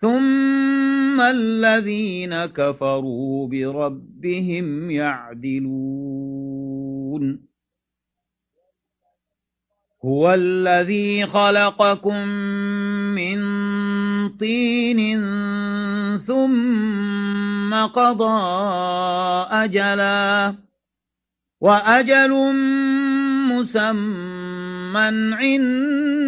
ثم الذين كفروا بربهم يعدلون هو الذي خلقكم من طين ثم قضى أجلا وأجل مسمى عنده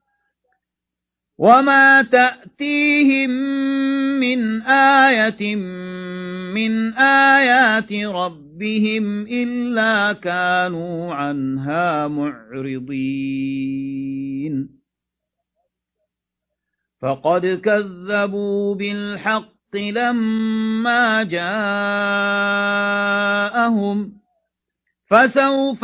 وما تأتيهم من آية من آيات ربهم إلا كانوا عنها معرضين فقد كذبوا بالحق لما جاءهم فسوف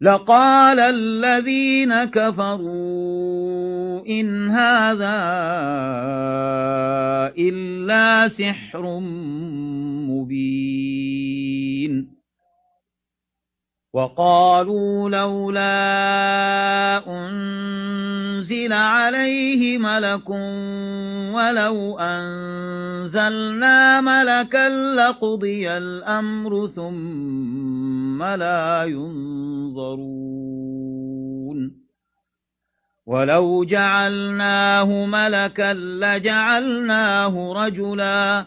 لقال الذين كفروا إن هذا إلا سحر مبين. وقالوا لولا أنزل عليه ملك ولو أنزلنا ملكا لقضي الأمر ثم لا ينظرون. ولو جعلناه ملكا لجعلناه رجلا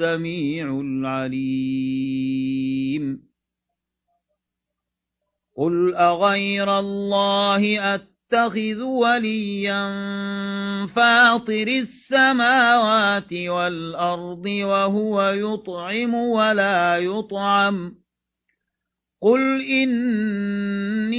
السميع العليم. قل أغير الله أتخذ وليا فاطر السماوات والأرض وهو يطعم ولا يطعم. قل إني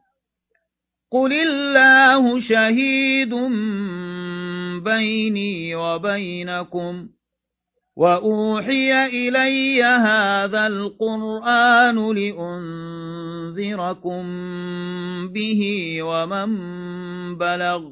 قل الله شهيد بيني وبينكم وأوحي إلي هذا القرآن لأنذركم به ومن بلغ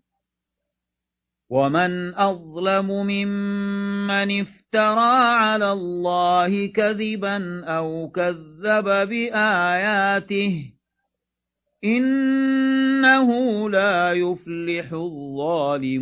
ومن أظلم ممن افترى على الله كذبا أو كذب بآياته إنه لا يفلح الظالمون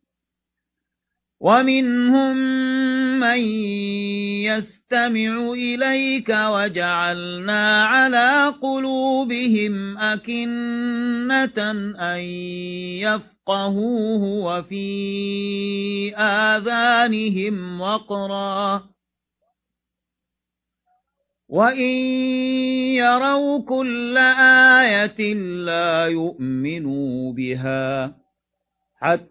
ومنهم من يستمع إليك وجعلنا على قلوبهم أكنة أن يفقهوه وفي آذانهم وقرا وَإِن يَرَوْا كُلَّ آيَةٍ لَّا يُؤْمِنُوا بِهَا حَتَّى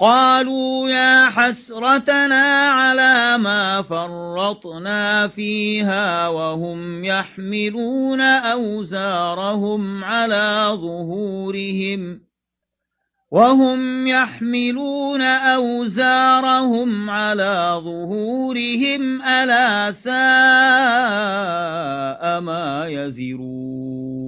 قالوا يا حسرتنا على ما فرطنا فيها وهم يحملون أوزارهم على ظهورهم وهم يحملون أوزارهم على ظهورهم ألا ساء ما يزرون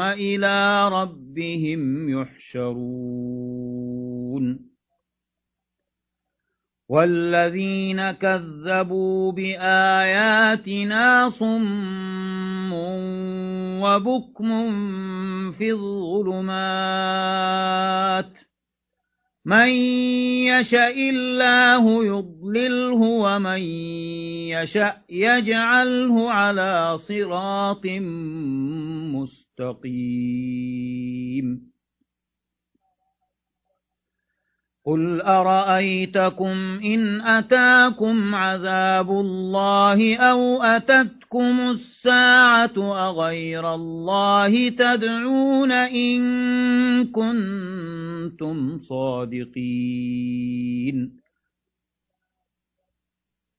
إلى ربهم يحشرون والذين كذبوا بآياتنا صم وبكم في الظلمات من يشاء الله يضلله ومن يشاء يجعله على صراط مستقيم قل أرأيتكم إن أتاكم عذاب الله أو أتتكم الساعة أغير الله تدعون إن كنتم صادقين.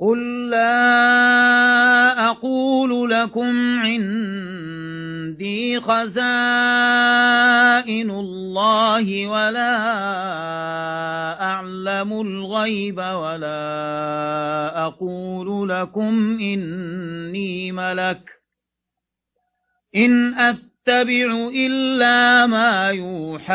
قل لا أقول لكم عندي خزائن الله ولا أعلم الغيب ولا أقول لكم إني ملك إن أت أتبع إلا ما يوحى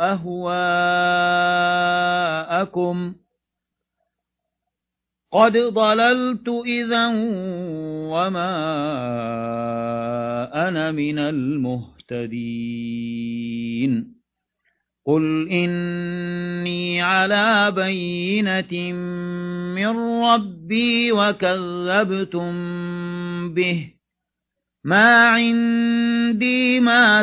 أهواءكم. قد ضللت إذا وما أنا من المهتدين. قل إني على بينة من ربي وكذبتم به. ما عندي ما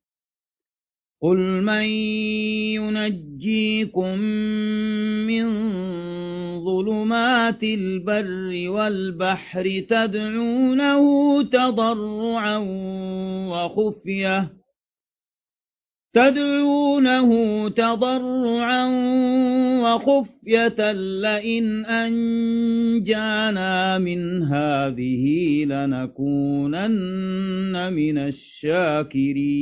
قل من ينجيكم من ظلمات البر والبحر تدعونه تضرعا وخفيه تدعونه تضرعا وخفية لئن أنجانا من هذه لنكونن من الشاكرين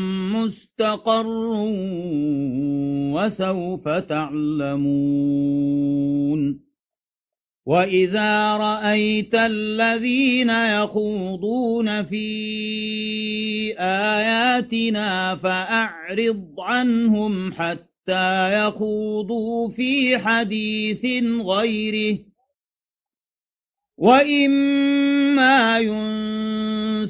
مستقر وسوف تعلمون وإذا رأيت الذين يخوضون في آياتنا فأعرض عنهم حتى يخوضوا في حديث غيره وإما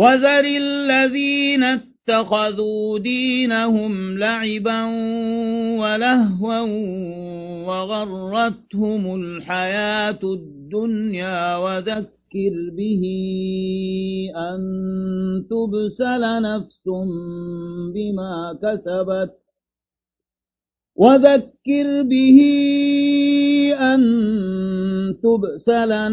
وذر الذين اتخذوا دينهم لعبا ولهوا وغرتهم الحياة الدنيا وذكر به أن تبسل نفس بما كسبت وذكر به أن تبسل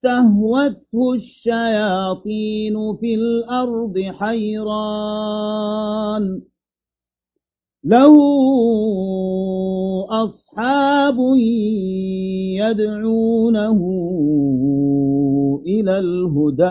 استهوته الشياطين في الأرض حيران. له أصحاب يدعونه إلى الهدى.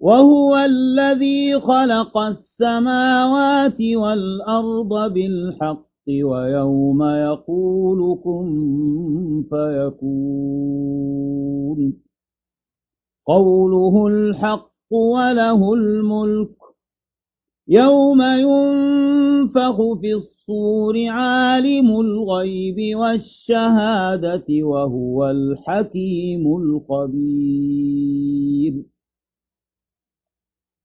وهو الذي خلق السماوات والأرض بالحق ويوم يقول كن فيكون. قوله الحق وله الملك يوم ينفخ في الصور عالم الغيب والشهادة وهو الحكيم الخبير.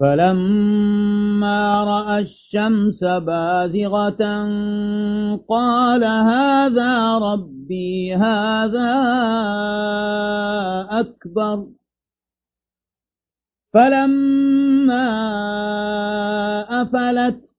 فلما رأى الشمس بازغة قال هذا ربي هذا أكبر. فلما أفلت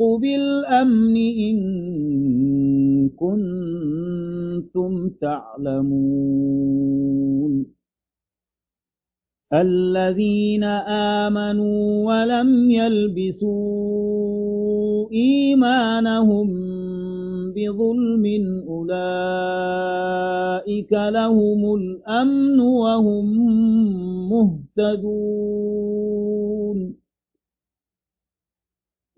بالأمن إن كنتم تعلمون. الذين آمنوا ولم يلبسوا إيمانهم بظلم أولئك لهم الأمن وهم مهتدون.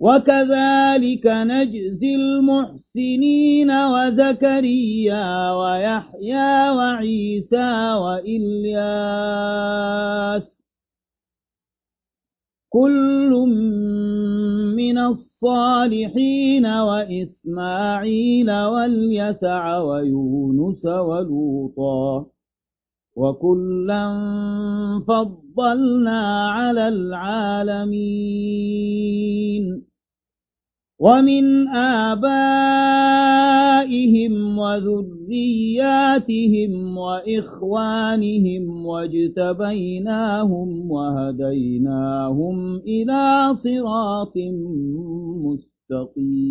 وكذلك نجزي المحسنين وزكريا ويحيى وعيسى وإلياس. كل من الصالحين وإسماعيل واليسع ويونس ولوطا. وكلا فضلنا على العالمين ومن آبائهم وذرياتهم وإخوانهم واجتبيناهم وهديناهم إلى صراط مستقيم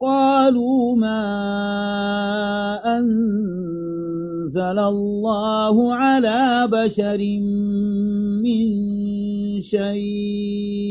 قالوا ما أنزل الله على بشر من شيء.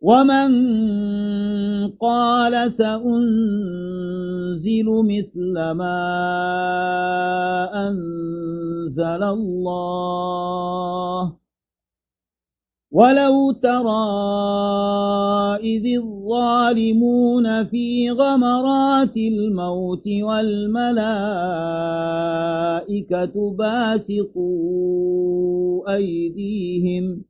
ومن قال سأنزل مثل ما أنزل الله ولو ترى إذ الظالمون في غمرات الموت والملائكة باسطوا أيديهم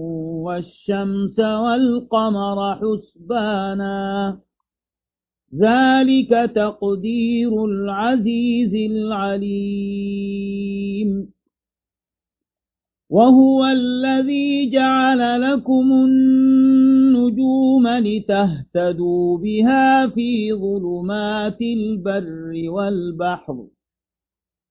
والشمس والقمر حسبانا. ذلك تقدير العزيز العليم. وهو الذي جعل لكم النجوم لتهتدوا بها في ظلمات البر والبحر.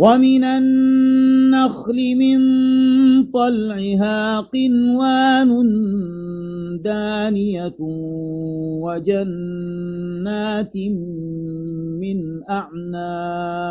ومن النخل من طلعها قنوان دانية وجنات من أعناب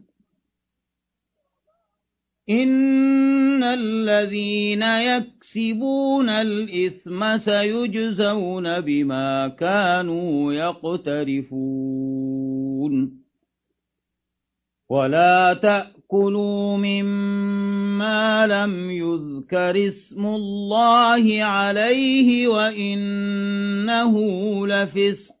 إن الذين يكسبون الإثم سيجزون بما كانوا يقترفون ولا تأكلوا مما لم يذكر اسم الله عليه وإنه لفسق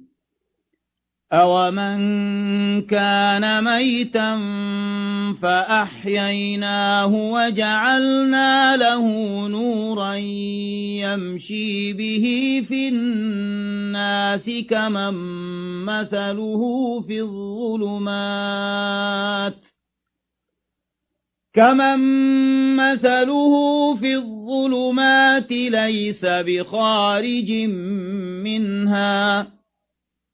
أومن كان ميتا فأحييناه وجعلنا له نورا يمشي به في الناس كمن مثله في الظلمات كمن مثله في الظلمات ليس بخارج منها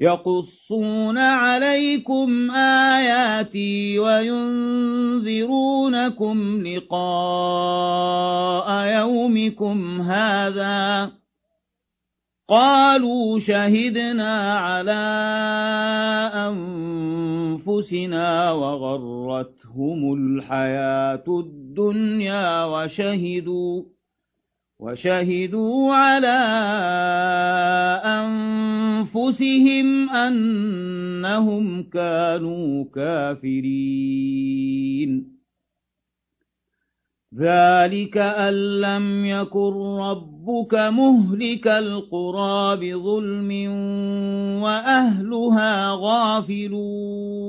يقصون عليكم آياتي وينذرونكم لقاء يومكم هذا قالوا شهدنا على أنفسنا وغرتهم الحياة الدنيا وشهدوا وشهدوا على أنفسهم أنهم كانوا كافرين ذلك أن لم يكن ربك مهلك القرى بظلم وأهلها غافلون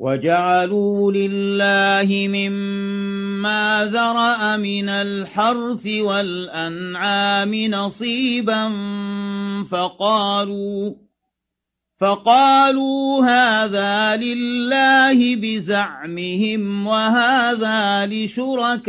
وجعلوا لله مما ذرأ من الحرث والأنعام نصيبا فقالوا فقالوا هذا لله بزعمهم وهذا لشركائنا.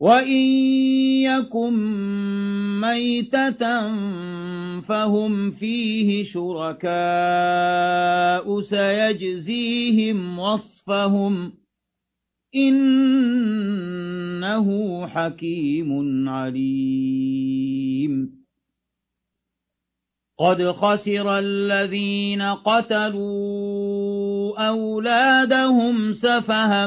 وإن يكن ميتة فهم فيه شركاء سيجزيهم وصفهم إنه حكيم عليم. قد خسر الذين قتلوا أولادهم سفها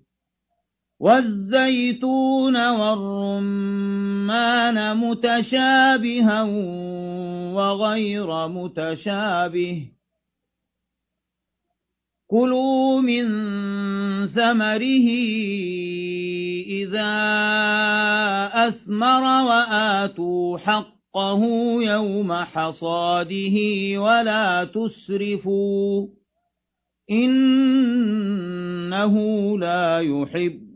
والزيتون والرمان متشابها وغير متشابه. كلوا من ثمره إذا أثمر وآتوا حقه يوم حصاده ولا تسرفوا. إنه لا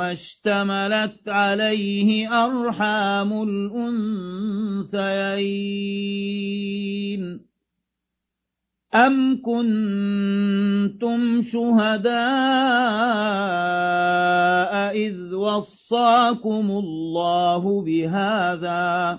اشتملت عليه أرحام الأنثيين. أم كنتم شهداء إذ وصاكم الله بهذا؟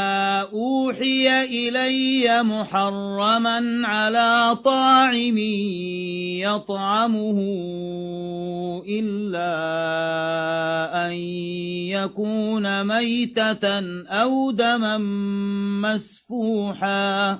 أوحي إلي محرما على طاعم يطعمه إلا أن يكون ميتة أو دما مسفوحا.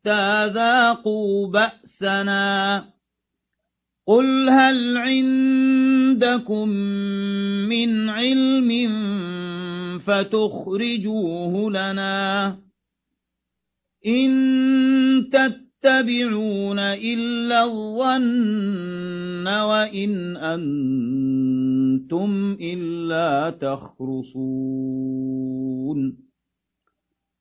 حتى ذاقوا بأسنا قل هل عندكم من علم فتخرجوه لنا إن تتبعون إلا الظن وإن أنتم إلا تخرصون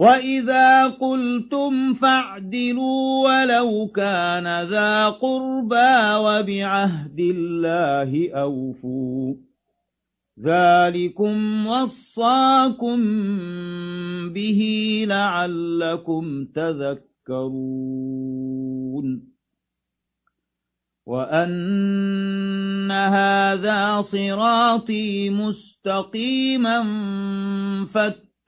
وإذا قلتم فاعدلوا ولو كان ذا قربى وبعهد الله أوفوا ذلكم وصاكم به لعلكم تذكرون وأن هذا صراطي مستقيما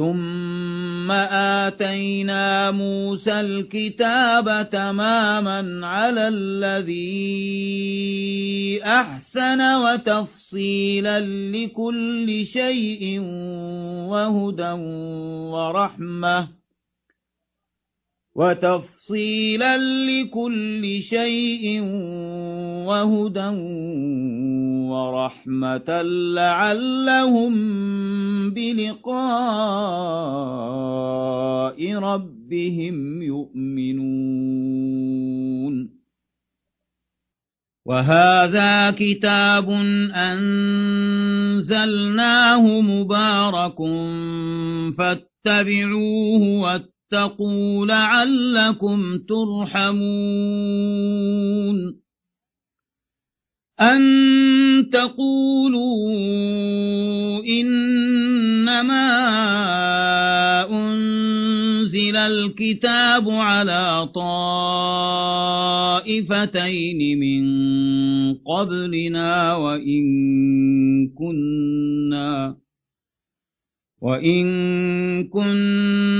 ثم آتينا موسى الكتاب تماما على الذي أحسن وتفصيلا لكل شيء وهدى ورحمه وتفصيلا لكل شيء وهدى ورحمة لعلهم بلقاء ربهم يؤمنون. وهذا كتاب أنزلناه مبارك فاتبعوه واتقوا لعلكم ترحمون أن تقولوا إنما أنزل الكتاب على طائفتين من قبلنا وإن كنا وإن كنا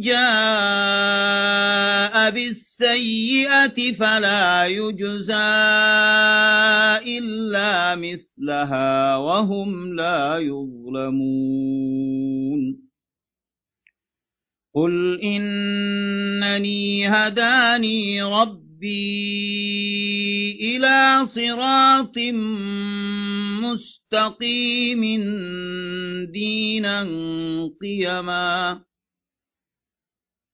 جاء بالسيئة فلا يجزى إلا مثلها وهم لا يظلمون. قل إنني هداني ربي إلى صراط مستقيم دينا قيما.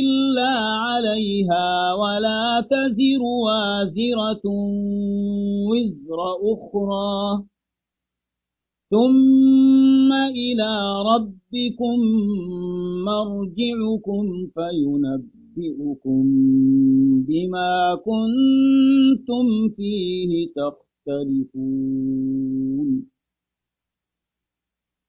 إلا عليها ولا تزر وازرة وزر أخرى. ثم إلى ربكم مرجعكم فينبئ ينبئكم بما كنتم فيه تختلفون.